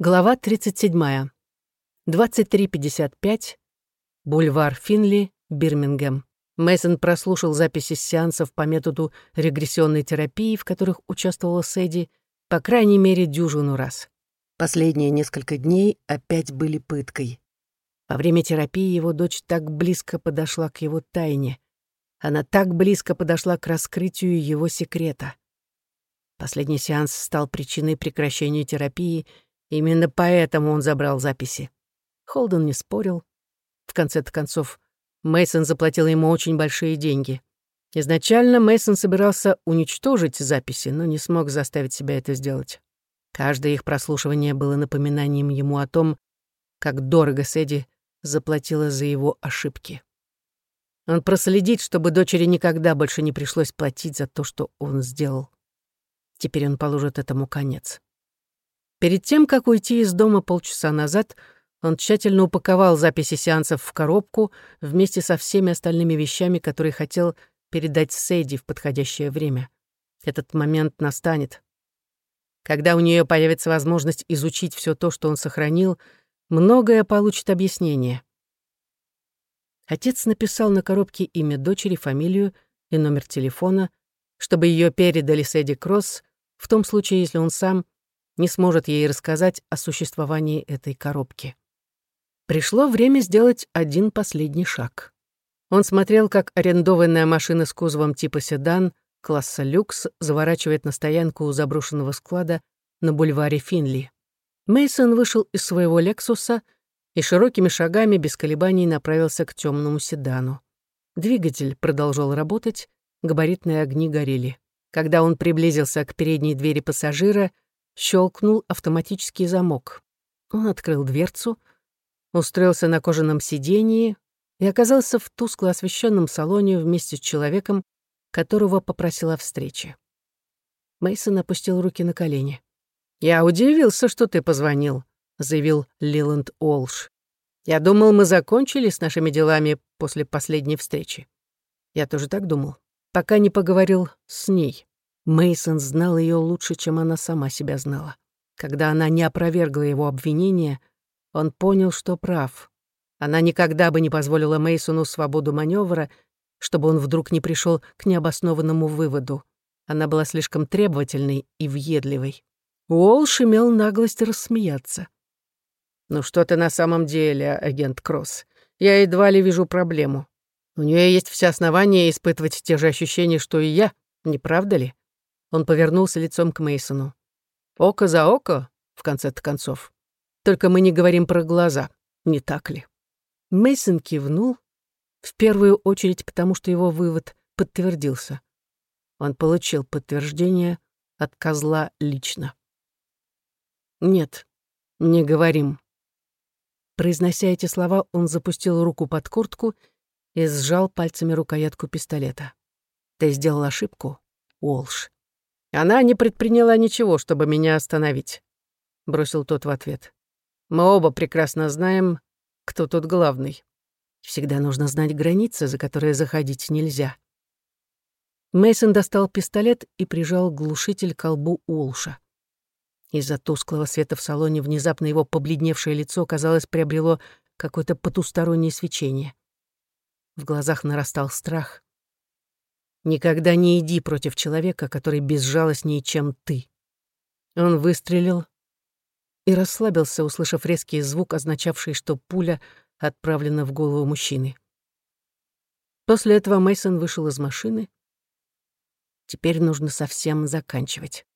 Глава 37. 23.55. Бульвар Финли, Бирмингем. Мейсон прослушал записи сеансов по методу регрессионной терапии, в которых участвовала Сэдди, по крайней мере, дюжину раз. Последние несколько дней опять были пыткой. Во время терапии его дочь так близко подошла к его тайне. Она так близко подошла к раскрытию его секрета. Последний сеанс стал причиной прекращения терапии, именно поэтому он забрал записи. Холден не спорил. В конце-то концов, Мейсон заплатил ему очень большие деньги. Изначально Мейсон собирался уничтожить записи, но не смог заставить себя это сделать. Каждое их прослушивание было напоминанием ему о том, как дорого Сэдди заплатила за его ошибки. Он проследит, чтобы дочери никогда больше не пришлось платить за то, что он сделал. Теперь он положит этому конец. Перед тем, как уйти из дома полчаса назад, он тщательно упаковал записи сеансов в коробку вместе со всеми остальными вещами, которые хотел передать Сэдди в подходящее время. Этот момент настанет. Когда у нее появится возможность изучить все то, что он сохранил, многое получит объяснение. Отец написал на коробке имя дочери, фамилию и номер телефона, чтобы ее передали Сэдди Кросс в том случае, если он сам не сможет ей рассказать о существовании этой коробки. Пришло время сделать один последний шаг. Он смотрел, как арендованная машина с кузовом типа седан класса люкс заворачивает на стоянку у заброшенного склада на бульваре Финли. Мейсон вышел из своего «Лексуса» и широкими шагами без колебаний направился к темному седану. Двигатель продолжал работать, габаритные огни горели. Когда он приблизился к передней двери пассажира, щелкнул автоматический замок. Он открыл дверцу, устроился на кожаном сидении и оказался в тускло освещенном салоне вместе с человеком, которого попросила встречи. Мейсон опустил руки на колени. «Я удивился, что ты позвонил», — заявил Лиланд Олш. «Я думал, мы закончили с нашими делами после последней встречи». Я тоже так думал, пока не поговорил с ней. Мейсон знал ее лучше, чем она сама себя знала. Когда она не опровергла его обвинения, он понял, что прав. Она никогда бы не позволила Мейсону свободу маневра, чтобы он вдруг не пришел к необоснованному выводу. Она была слишком требовательной и въедливой. Уолш имел наглость рассмеяться. «Ну что ты на самом деле, агент Кросс? Я едва ли вижу проблему. У нее есть все основания испытывать те же ощущения, что и я, не правда ли?» Он повернулся лицом к Мейсону. «Око за око, в конце-то концов. Только мы не говорим про глаза, не так ли?» Мейсон кивнул, в первую очередь потому, что его вывод подтвердился. Он получил подтверждение от козла лично. «Нет, не говорим». Произнося эти слова, он запустил руку под куртку и сжал пальцами рукоятку пистолета. «Ты сделал ошибку, Уолш». «Она не предприняла ничего, чтобы меня остановить», — бросил тот в ответ. Мы оба прекрасно знаем, кто тут главный. Всегда нужно знать границы, за которые заходить нельзя. Мейсон достал пистолет и прижал глушитель к колбу Улша. Из-за тусклого света в салоне внезапно его побледневшее лицо, казалось, приобрело какое-то потустороннее свечение. В глазах нарастал страх. «Никогда не иди против человека, который безжалостнее, чем ты». Он выстрелил, и расслабился, услышав резкий звук, означавший, что пуля отправлена в голову мужчины. После этого Мейсон вышел из машины. Теперь нужно совсем заканчивать.